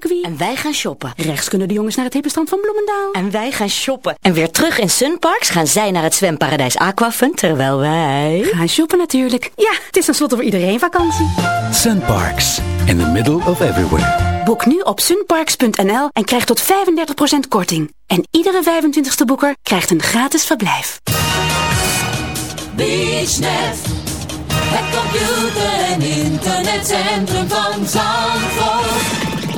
En wij gaan shoppen. Rechts kunnen de jongens naar het hippenstrand van Bloemendaal. En wij gaan shoppen. En weer terug in Sunparks gaan zij naar het zwemparadijs Aquafun, terwijl wij... Gaan shoppen natuurlijk. Ja, het is tenslotte voor iedereen vakantie. Sunparks, in the middle of everywhere. Boek nu op sunparks.nl en krijg tot 35% korting. En iedere 25ste boeker krijgt een gratis verblijf. BeachNet, het computer- en internetcentrum van Zandvoort.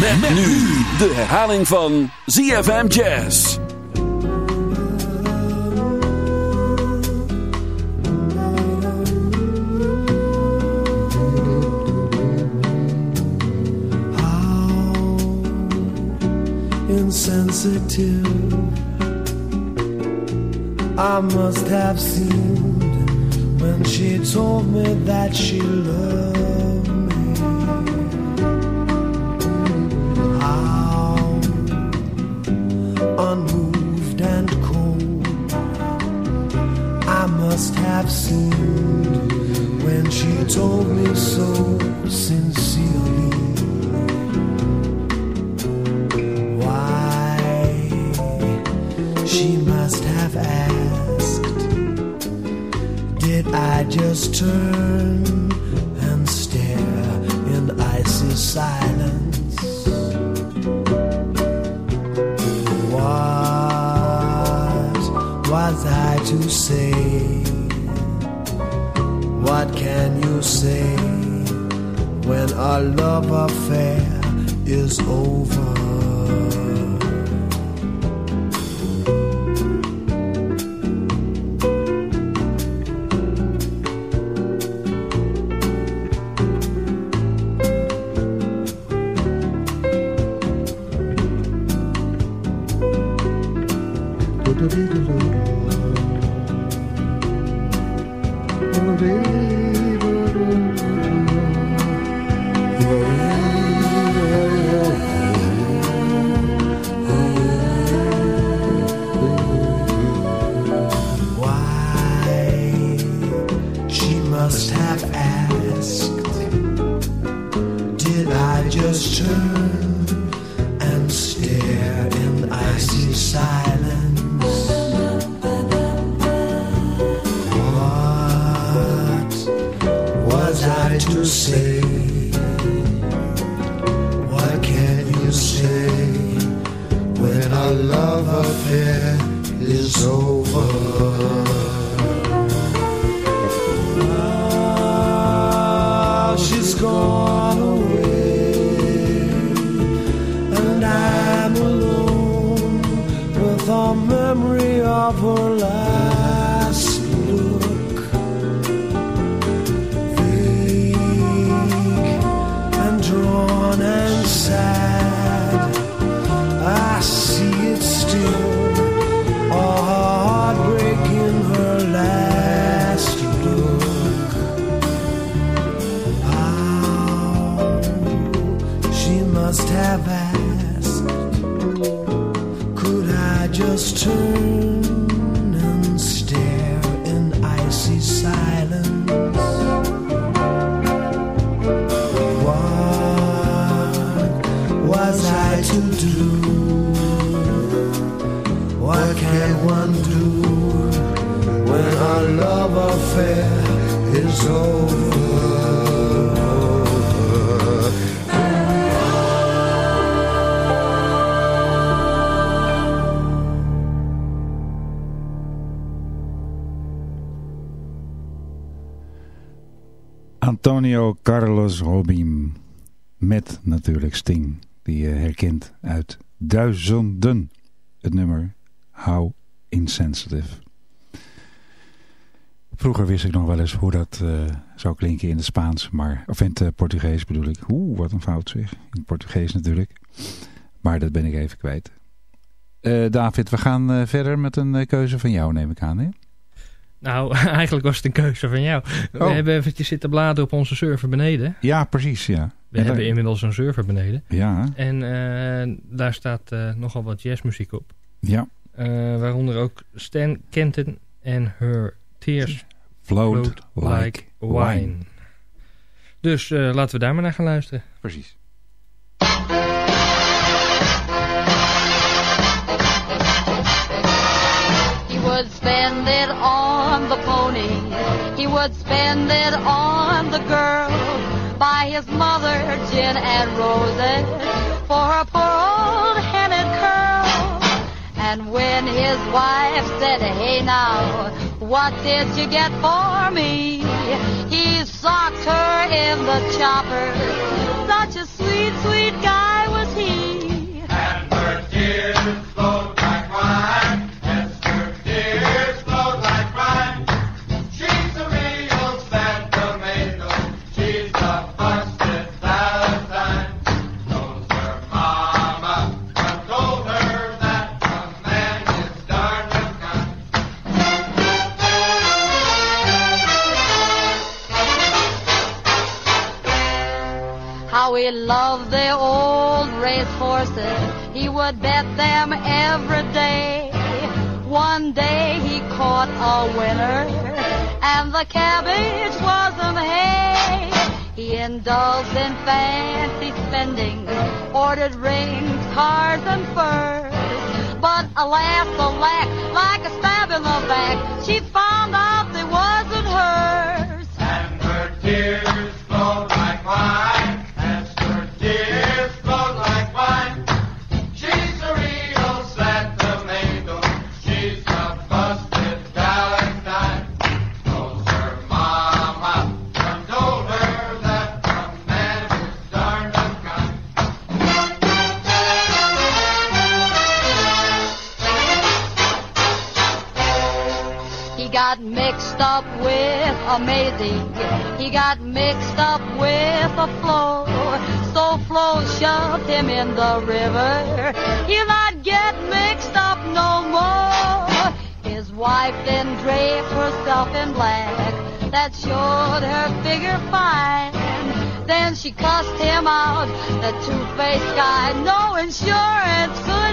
Met, nu de herhaling van ZFM Jazz. insensitive I must have seemed when she told me that she loved have seemed when she told me so sincerely. Why she must have asked Did I just turn and stare in icy silence? Say when our love affair is over? Memory of her last Antonio Carlos Robin. Met natuurlijk Sting. die je herkent uit duizenden. Het nummer How Insensitive. Vroeger wist ik nog wel eens hoe dat uh, zou klinken in het Spaans, maar, of in het uh, Portugees bedoel ik. Oeh, wat een fout zeg. In het Portugees natuurlijk. Maar dat ben ik even kwijt. Uh, David, we gaan verder met een keuze van jou, neem ik aan, hè? Nou, eigenlijk was het een keuze van jou. We Oh. hebben eventjes zitten bladeren op onze server beneden. Ja, precies, ja. We En hebben daar- inmiddels een server beneden. Ja, En eh, daar staat eh, nogal wat jazzmuziek op. ja. Eh, waaronder ook Stan Kenton en Her Tears Flowed, Flowed like, wine. Dus eh, laten we daar maar naar gaan luisteren. Precies. He would spend it on the pony. He would spend it on the girl. By his mother, gin and roses. For a poor old headed curl. And when his wife said, hey now, what did you get for me? He socked her in the chopper. Such a sweet, sweet guy loved the old race horses. He would bet them every day. One day he caught a winner, and the cabbage wasn't hay. He indulged in fancy spending, ordered rings, cars, and furs. But alas, alack, like a stab in the back, she found got mixed up with amazing. He got mixed up with a flow. So Flo shoved him in the river. He'll not get mixed up no more. His wife then draped herself in black. That showed her figure fine. Then she cussed him out, the two-faced guy. No insurance could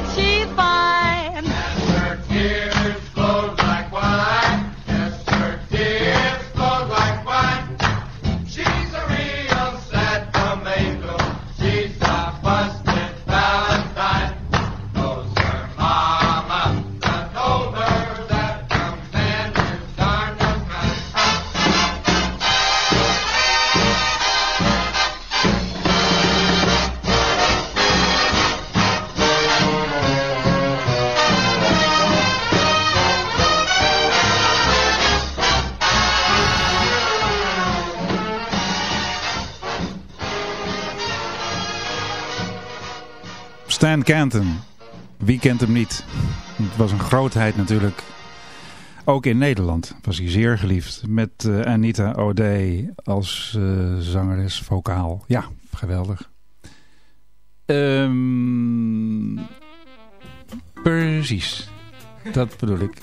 Stan Kenton. Wie kent hem niet? Het was een grootheid natuurlijk. Ook in Nederland was hij zeer geliefd. Met eh, Anita O'Day als eh, zangeres vocaal. Ja, geweldig. Ehm, precies. Dat bedoel ik.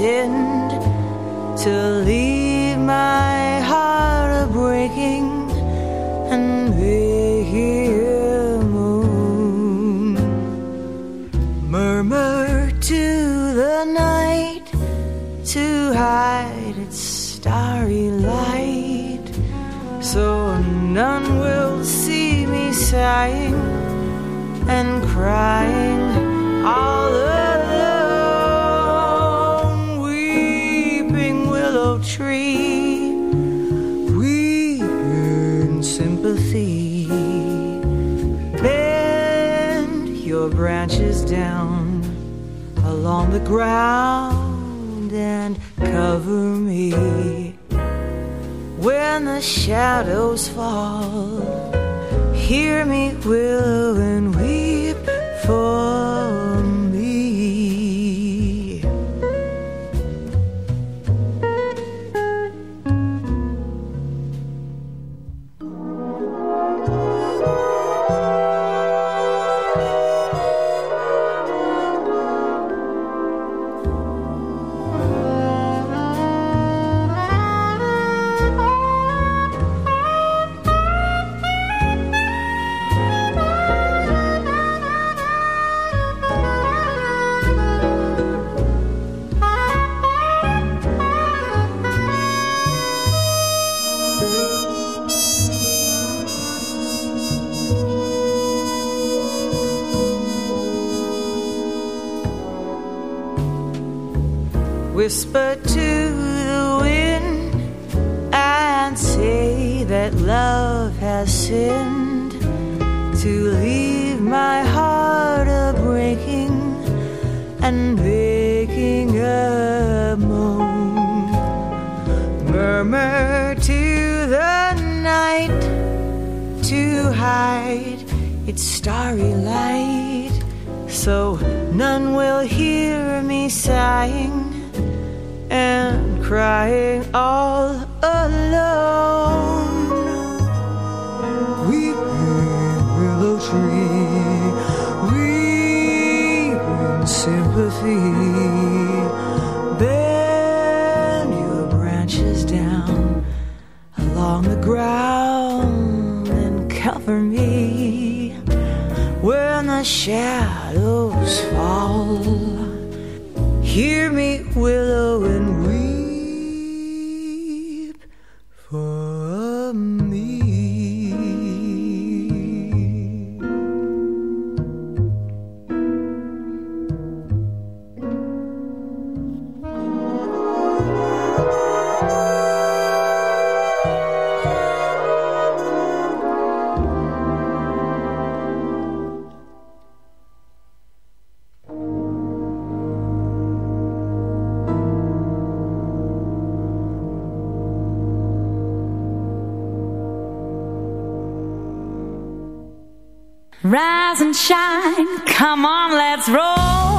Sinned to leave my heart a breaking and making a moon. Murmur to the night to hide its starry light so none will see me sighing and crying all along the ground and cover me when the shadows fall. Hear me, willow, and weep Whisper to the wind and say that love has sinned to leave my heart a breaking and making a moan. Murmur to the night to hide its starry light so none will hear me sighing and crying all alone. Weeping willow tree, weeping sympathy. Bend your branches down along the ground and cover me when the shadows fall. Hear me, willow, Shine, come on, let's roll.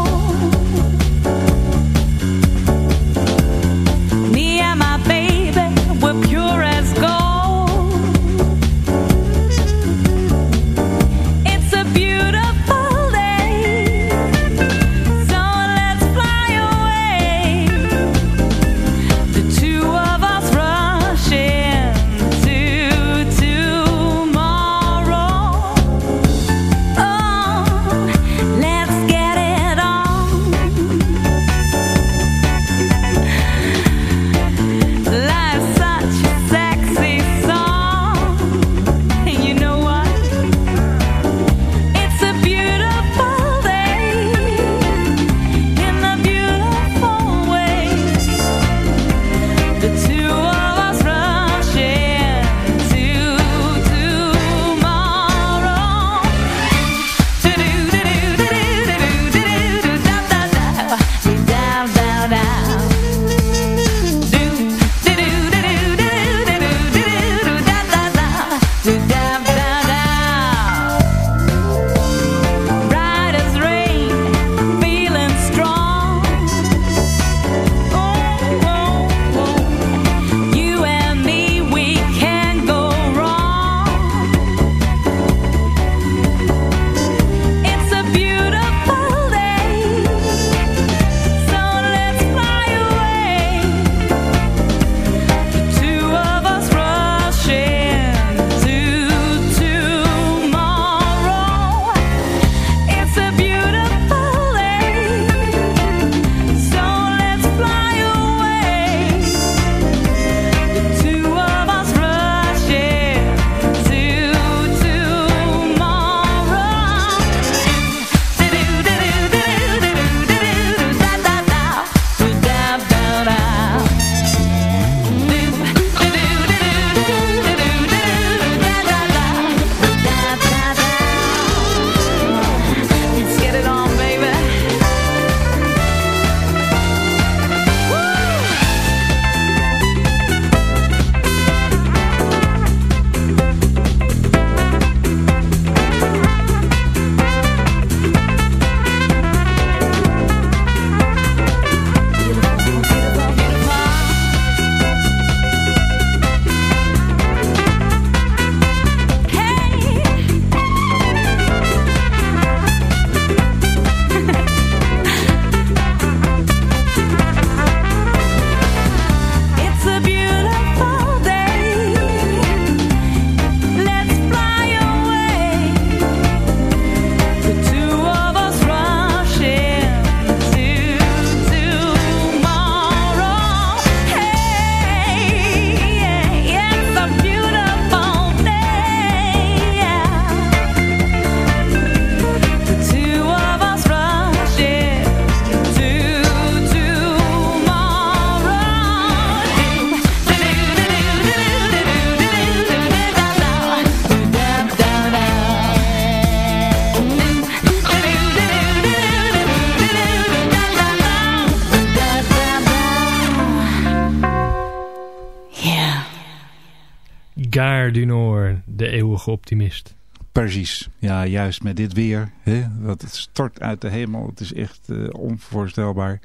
Juist met dit weer. Hè, dat het stort uit de hemel. Het is echt eh, onvoorstelbaar.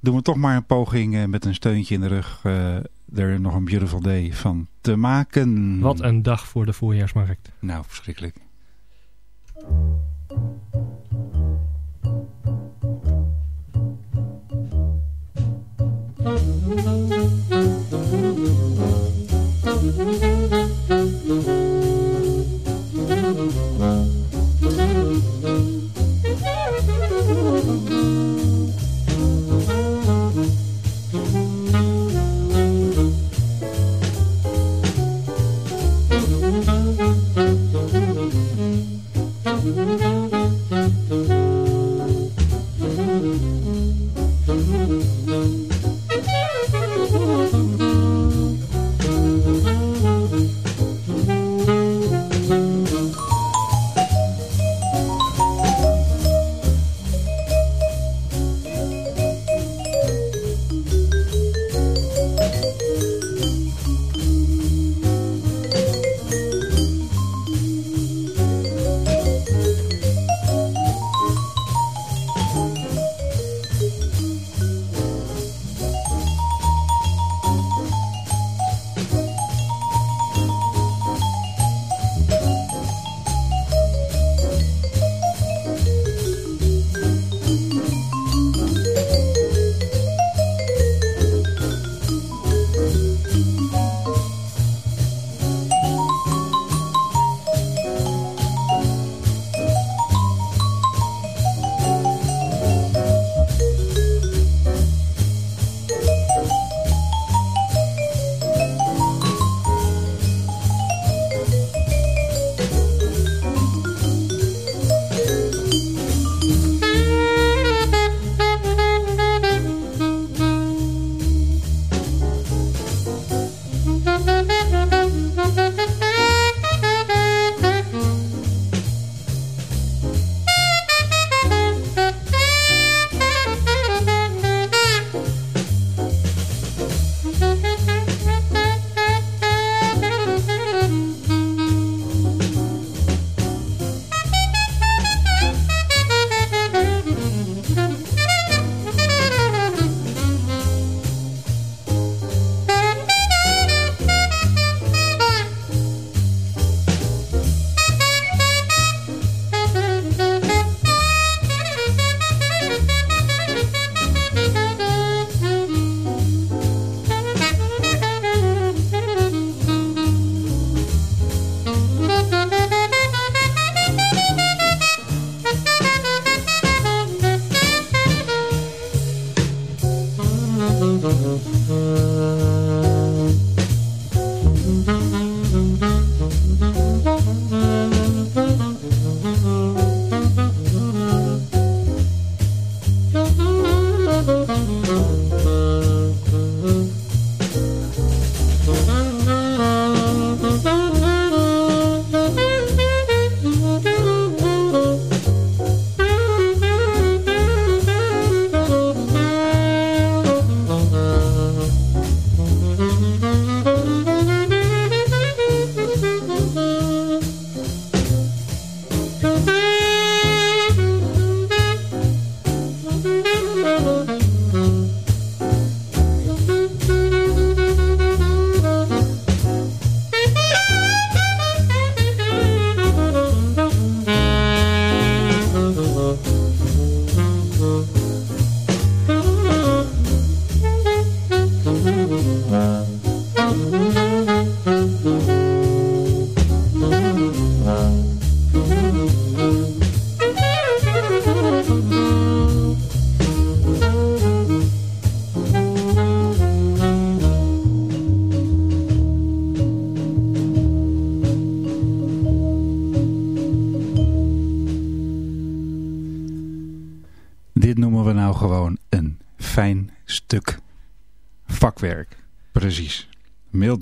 Doen we toch maar een poging eh, met een steuntje in de rug... eh, er nog een beautiful day van te maken. Wat een dag voor de voorjaarsmarkt. Nou, verschrikkelijk.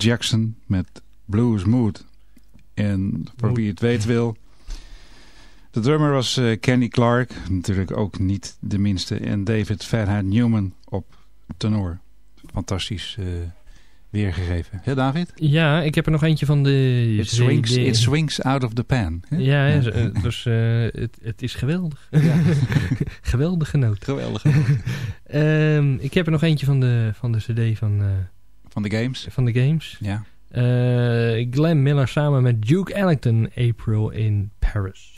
Jackson met Blues Mood. En voor wie het weet wil... De drummer was eh, Kenny Clark, natuurlijk ook niet de minste. En David Fairhead Newman op tenor. Fantastisch. eh, weergegeven. Ja, David? Ja, ik heb er nog eentje van de... It swings, it swings out of the pan. hè? Ja, ja. eh, dus het, het is geweldig. Ja. Geweldige noot. Geweldig. Ehm, ik heb er nog eentje van de, van de cd van, Van de games. van de games. Ja. Eh, Glenn Miller samen met Duke Ellington, April in Paris.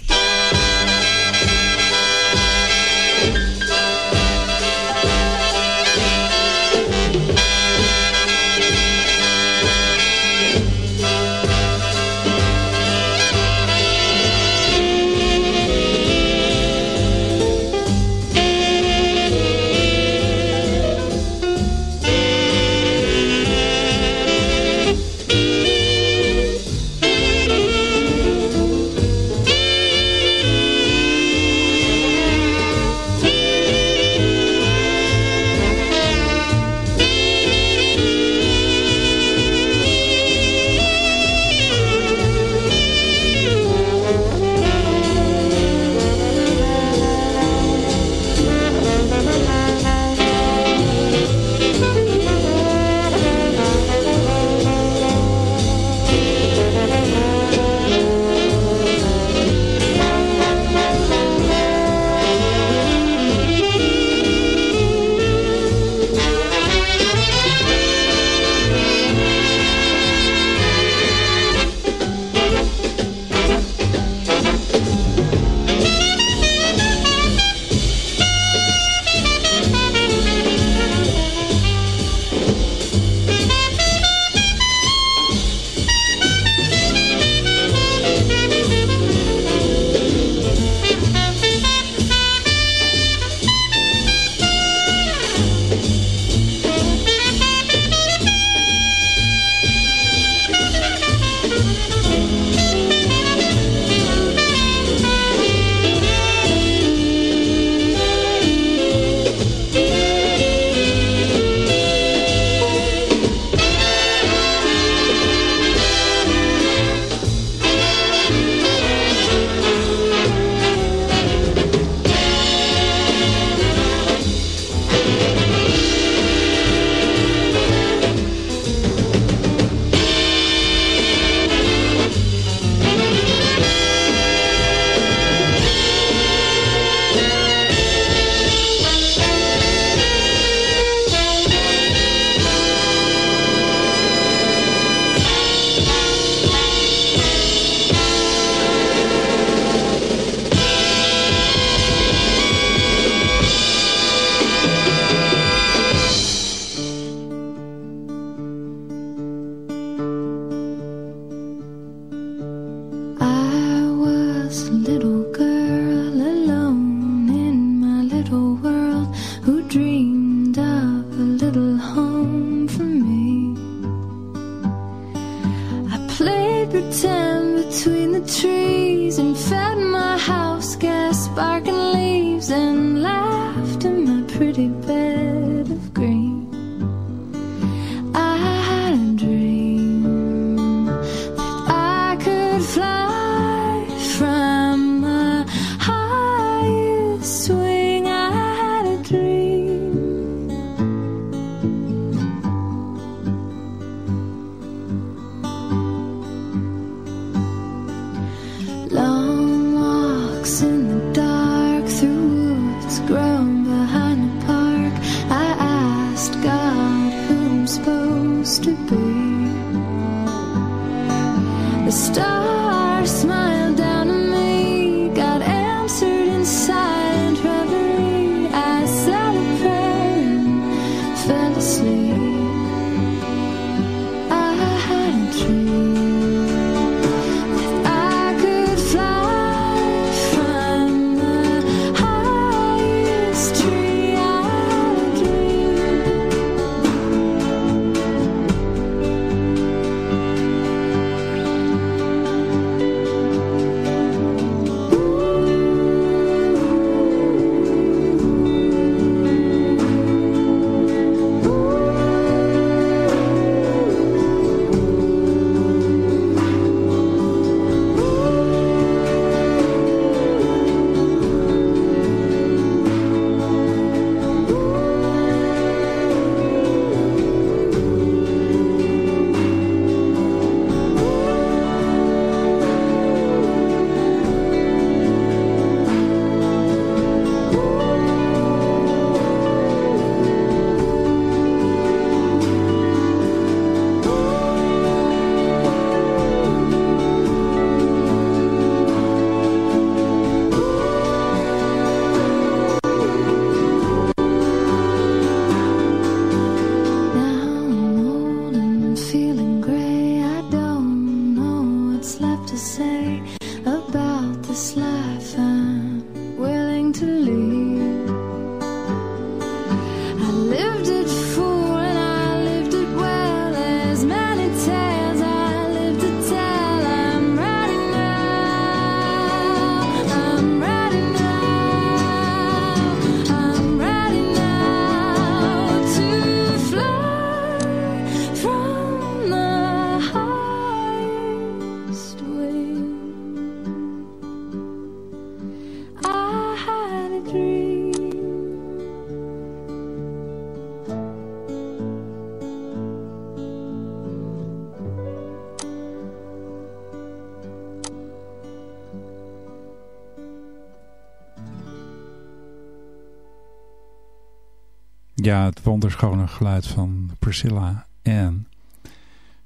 Ja, het wonderschone geluid van Priscilla Ann.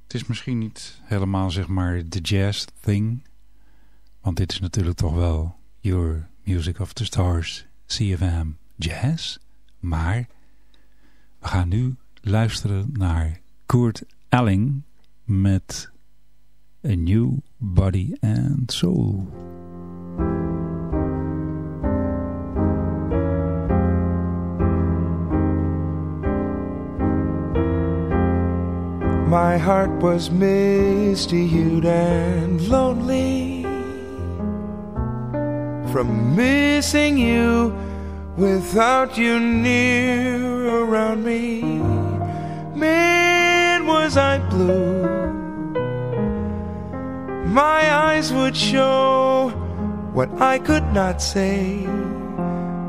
Het is misschien niet helemaal zeg maar de jazz thing. Want dit is natuurlijk toch wel Your Music of the Stars, CFM Jazz. Maar we gaan nu luisteren naar Kurt Elling met A New Body and Soul. My heart was misty hued and lonely from missing you without you near around me. Man, was I blue. My eyes would show what I could not say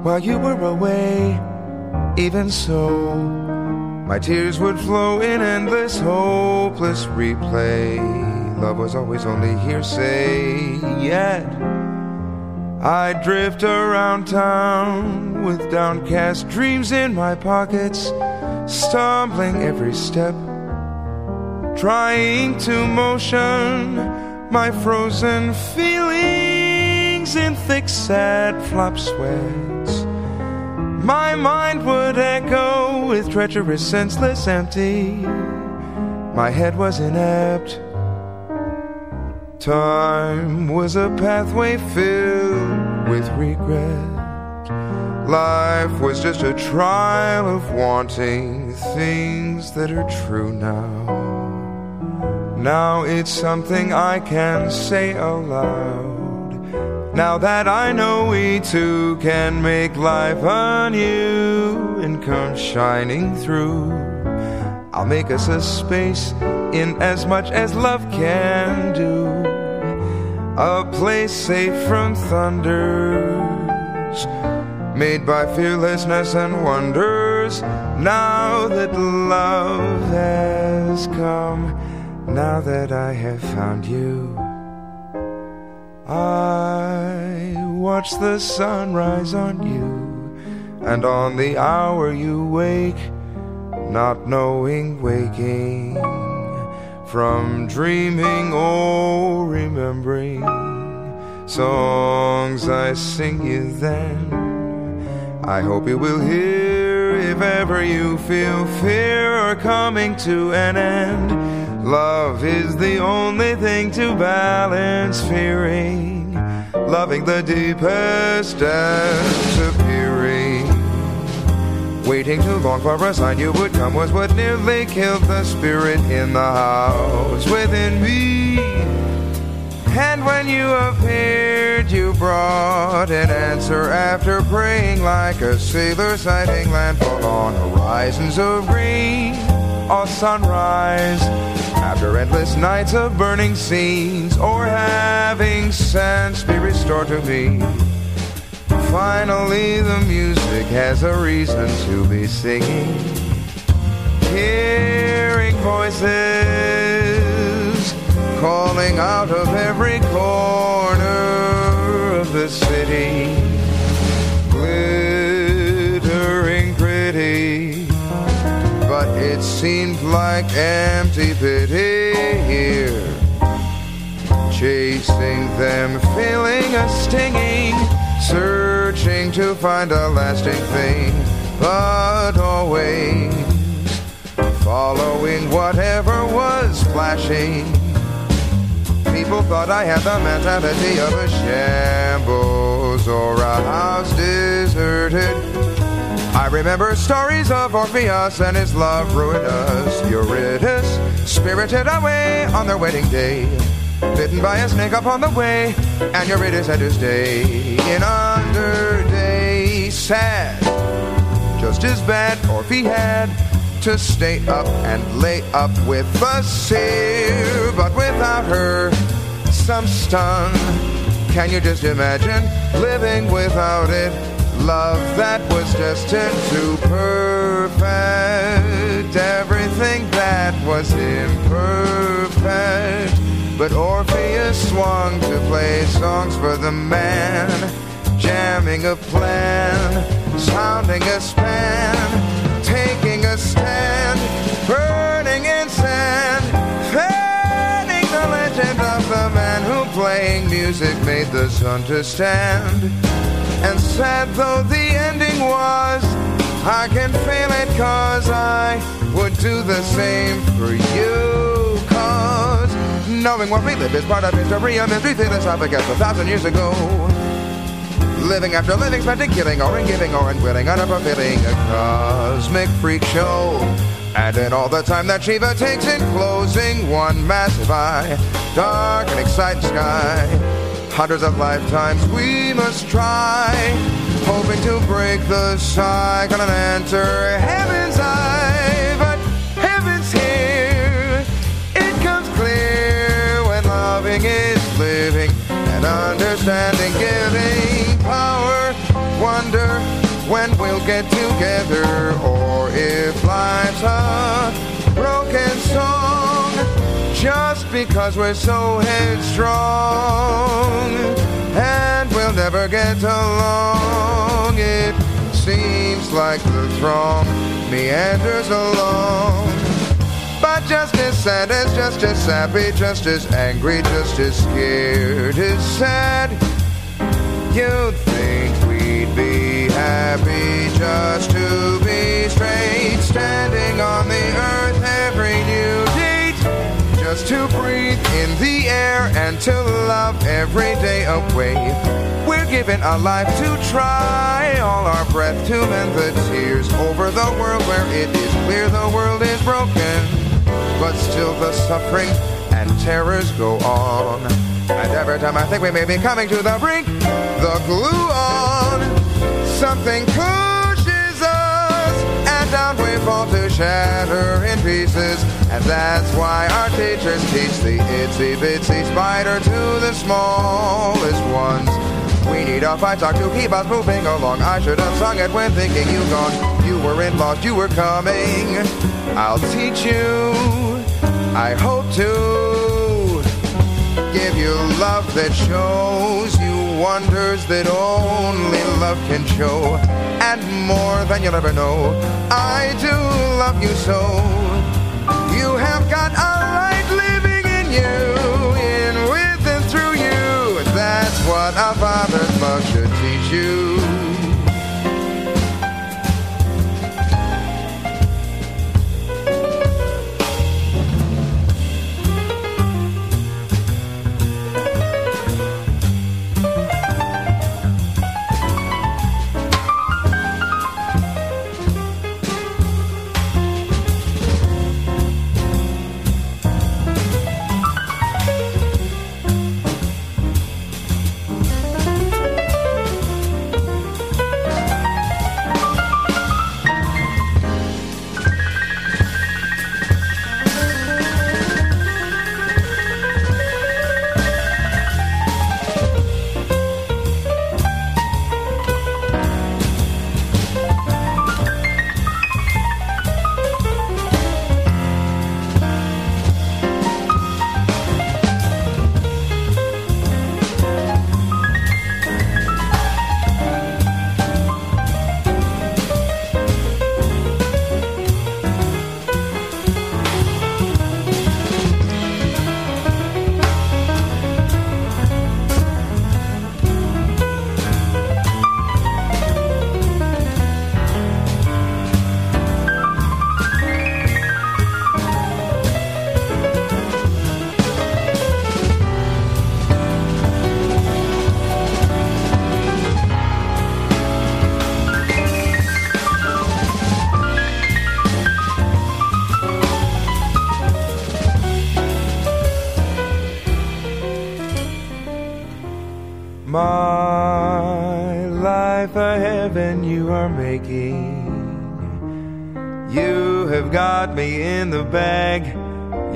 while you were away. Even so, my tears would flow in endless, hopeless replay. Love was always only hearsay, yet I'd drift around town with downcast dreams in my pockets, stumbling every step, trying to motion my frozen feelings in thick, sad flop sweats. My mind would echo with treacherous, senseless, empty. My head was inept. Time was a pathway filled with regret. Life was just a trial of wanting things that are true now. Now it's something I can say aloud. Now that I know we two can make life anew and come shining through, I'll make us a space in as much as love can do. A place safe from thunders, made by fearlessness and wonders. Now that love has come, now that I have found you. I watch the sunrise on you, and on the hour you wake, not knowing waking from dreaming or remembering songs I sing you then. I hope you will hear if ever you feel fear or coming to an end. Love is the only thing to balance fearing. Loving the deepest disappearing. Waiting too long for a sign you would come was what nearly killed the spirit in the house within me. And when you appeared, you brought an answer after praying like a sailor sighting landfall on horizons of green or sunrise after endless nights of burning scenes or having sense be restored to me. Finally, the music has a reason to be singing. Hearing voices calling out of every corner of the city, glittering seemed like empty pity here. Chasing them, feeling a stinging, searching to find a lasting thing, but always following whatever was flashing. People thought I had the mentality of a shambles or a house deserted. I remember stories of Orpheus and his love ruined us. Eurydice, spirited away on their wedding day. Bitten by a snake upon the way, and Eurydice had to stay in under day. Sad, just as bad, Orphe had to stay up and lay up with the seer. But without her, some stun. Can you just imagine living without it? love that was destined to perfect everything that was imperfect. But Orpheus swung to play songs for the man, jamming a plan, sounding a span, taking a stand, burning in sand, fanning the legend of the man who playing music made the sun to stand. And sad though the ending was, I can feel it cause I would do the same for you. Cause knowing what we live is part of history, a mystery philosophic as a thousand years ago. Living after living, spending, killing, or in giving, or in willing, a cosmic freak show. And in all the time that Shiva takes in closing one massive eye, dark and exciting sky. Hundreds of lifetimes we must try, hoping to break the cycle and enter heaven's eye. But heaven's here, it comes clear when loving is living and understanding giving power, wonder when we'll get together or if life's a broken song just because we're so headstrong. And we'll never get along. It seems like the throng meanders along. But just as sad as just as sappy just as angry just as scared as sad. You'd think we'd be happy just to be straight, standing on the earth just to breathe in the air and to love every day away. We're given a life to try, all our breath to mend the tears over the world where it is clear the world is broken, but still the suffering and terrors go on. And every time I think we may be coming to the brink, the glue on, something us, we fall to shatter in pieces. And that's why our teachers teach the itsy bitsy spider to the smallest ones. We need a fight talk to keep us moving along. I should have sung it when thinking you gone. You were in lost, you were coming. I'll teach you. I hope to give you love that shows you wonders that only love can show, and more than you'll ever know. I do love you so. You have got a light living in you, in with and through you. That's what a father's love should teach you. In the bag.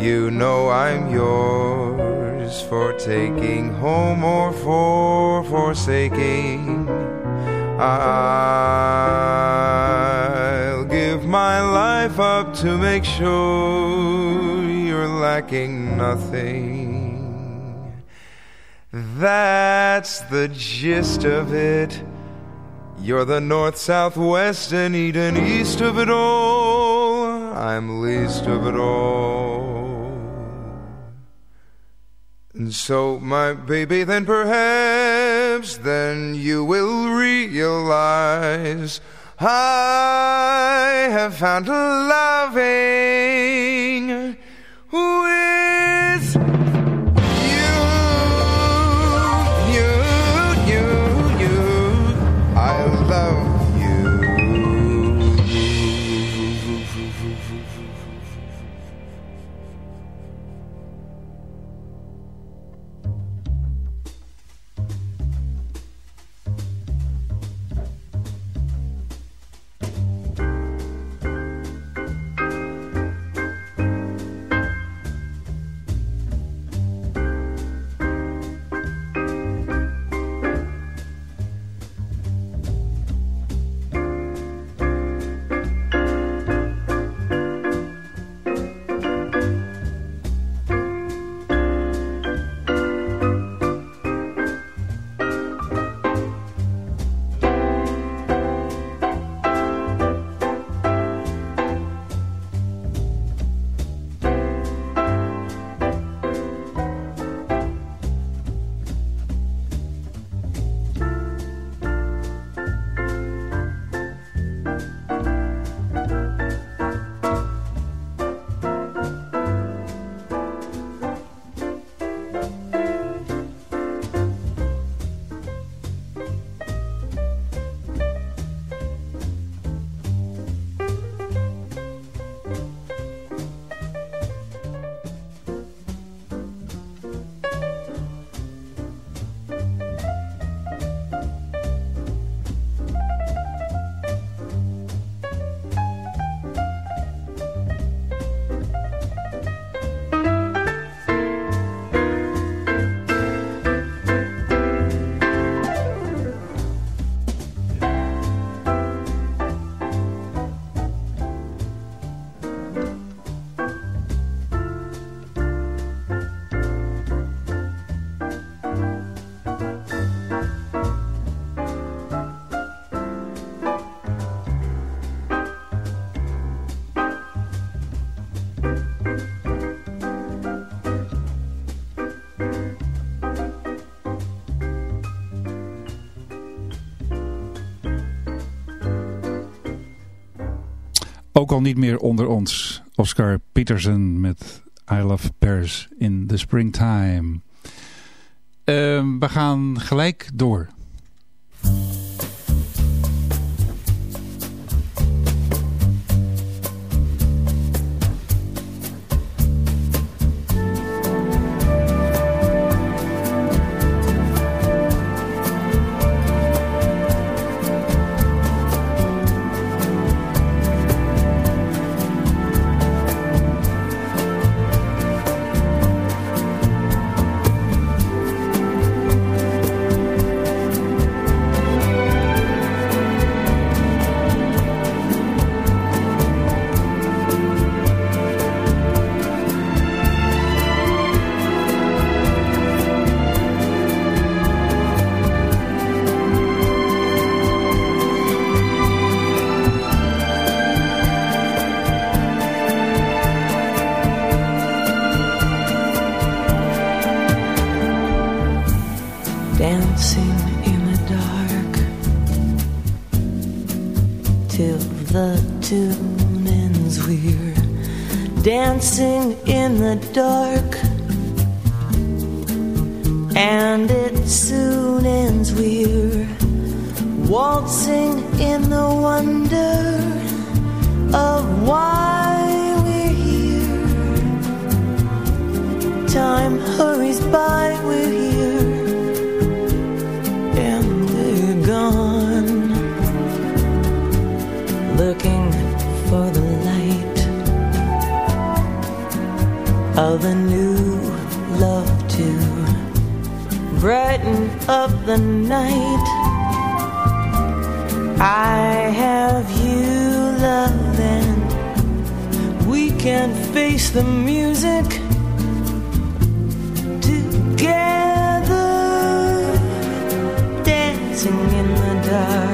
You know I'm yours for taking home or for forsaking. I'll give my life up to make sure you're lacking nothing. That's the gist of it. You're the north, south, west, and Eden, east of it all. I'm least of it all. And so, my baby, then perhaps then you will realize I have found a loving Ook al niet meer onder ons. Oscar Peterson met I Love Paris in the Springtime. Ehm, we gaan gelijk door. Dancing in the dark, and it soon ends. We're waltzing in the wonder of a new love to brighten up the night. I have you, love, and we can face the music together dancing in the dark.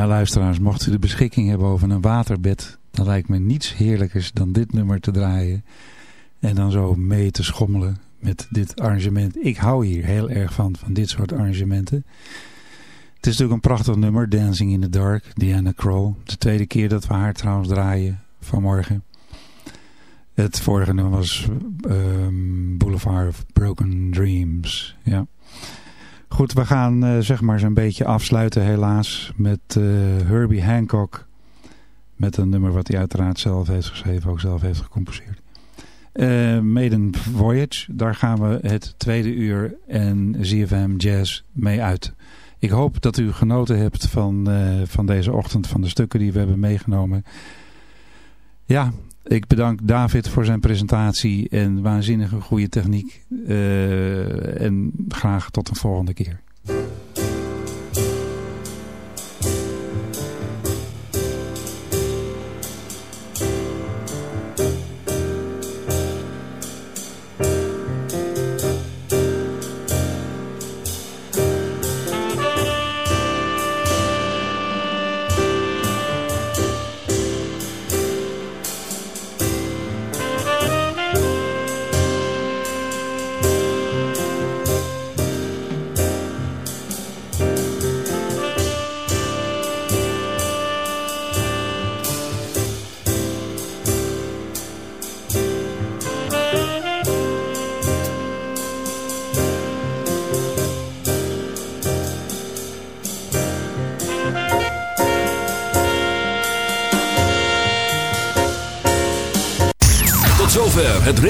Ja, luisteraars, mocht u de beschikking hebben over een waterbed, dan lijkt me niets heerlijkers dan dit nummer te draaien. En dan zo mee te schommelen met dit arrangement. Ik hou hier heel erg van, van dit soort arrangementen. Het is natuurlijk een prachtig nummer, Dancing in the Dark, Diana Krall. De tweede keer dat we haar trouwens draaien vanmorgen. Het vorige nummer was um, Boulevard of Broken Dreams. Ja. Goed, we gaan uh, zeg maar zo'n beetje afsluiten helaas met uh, Herbie Hancock. Met een nummer wat hij uiteraard zelf heeft geschreven, ook zelf heeft gecomposeerd. Uh, Maiden Voyage, daar gaan we het tweede uur en ZFM Jazz mee uit. Ik hoop dat u genoten hebt van, van deze ochtend, van de stukken die we hebben meegenomen. Ja, ik bedank David voor zijn presentatie en waanzinnige goede techniek. Uh, en graag tot een volgende keer.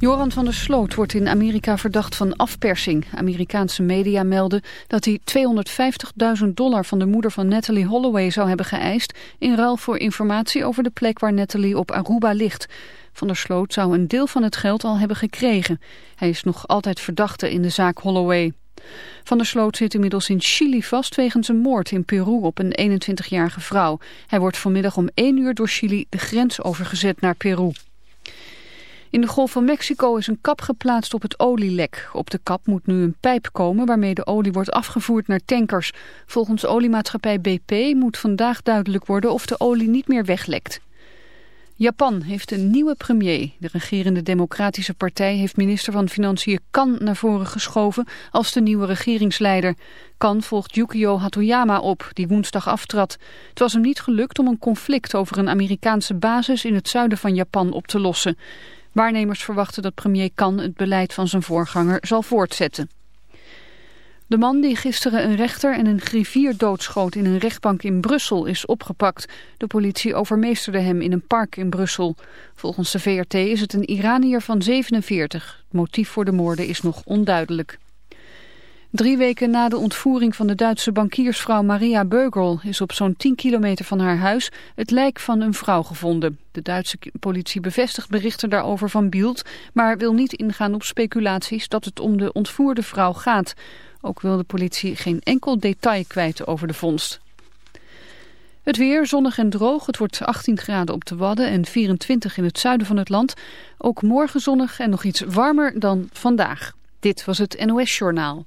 Joran van der Sloot wordt in Amerika verdacht van afpersing. Amerikaanse media melden dat hij 250.000 dollar van de moeder van Natalie Holloway zou hebben geëist... in ruil voor informatie over de plek waar Natalie op Aruba ligt. Van der Sloot zou een deel van het geld al hebben gekregen. Hij is nog altijd verdachte in de zaak Holloway. Van der Sloot zit inmiddels in Chili vast wegens een moord in Peru op een 21-jarige vrouw. Hij wordt vanmiddag om 1 uur door Chili de grens overgezet naar Peru. In de Golf van Mexico is een kap geplaatst op het olielek. Op de kap moet nu een pijp komen waarmee de olie wordt afgevoerd naar tankers. Volgens oliemaatschappij BP moet vandaag duidelijk worden of de olie niet meer weglekt. Japan heeft een nieuwe premier. De regerende Democratische Partij heeft minister van Financiën Kan naar voren geschoven als de nieuwe regeringsleider. Kan volgt Yukio Hatoyama op, die woensdag aftrad. Het was hem niet gelukt om een conflict over een Amerikaanse basis in het zuiden van Japan op te lossen. Waarnemers verwachten dat premier Kan het beleid van zijn voorganger zal voortzetten. De man die gisteren een rechter en een griffier doodschoot in een rechtbank in Brussel is opgepakt. De politie overmeesterde hem in een park in Brussel. Volgens de VRT is het een Iranier van 47. Het motief voor de moorden is nog onduidelijk. Drie weken na de ontvoering van de Duitse bankiersvrouw Maria Beugel is op zo'n 10 kilometer van haar huis het lijk van een vrouw gevonden. De Duitse politie bevestigt berichten daarover van Bielt, maar wil niet ingaan op speculaties dat het om de ontvoerde vrouw gaat. Ook wil de politie geen enkel detail kwijt over de vondst. Het weer zonnig en droog. Het wordt 18 graden op de Wadden en 24 in het zuiden van het land. Ook morgen zonnig en nog iets warmer dan vandaag. Dit was het NOS Journaal.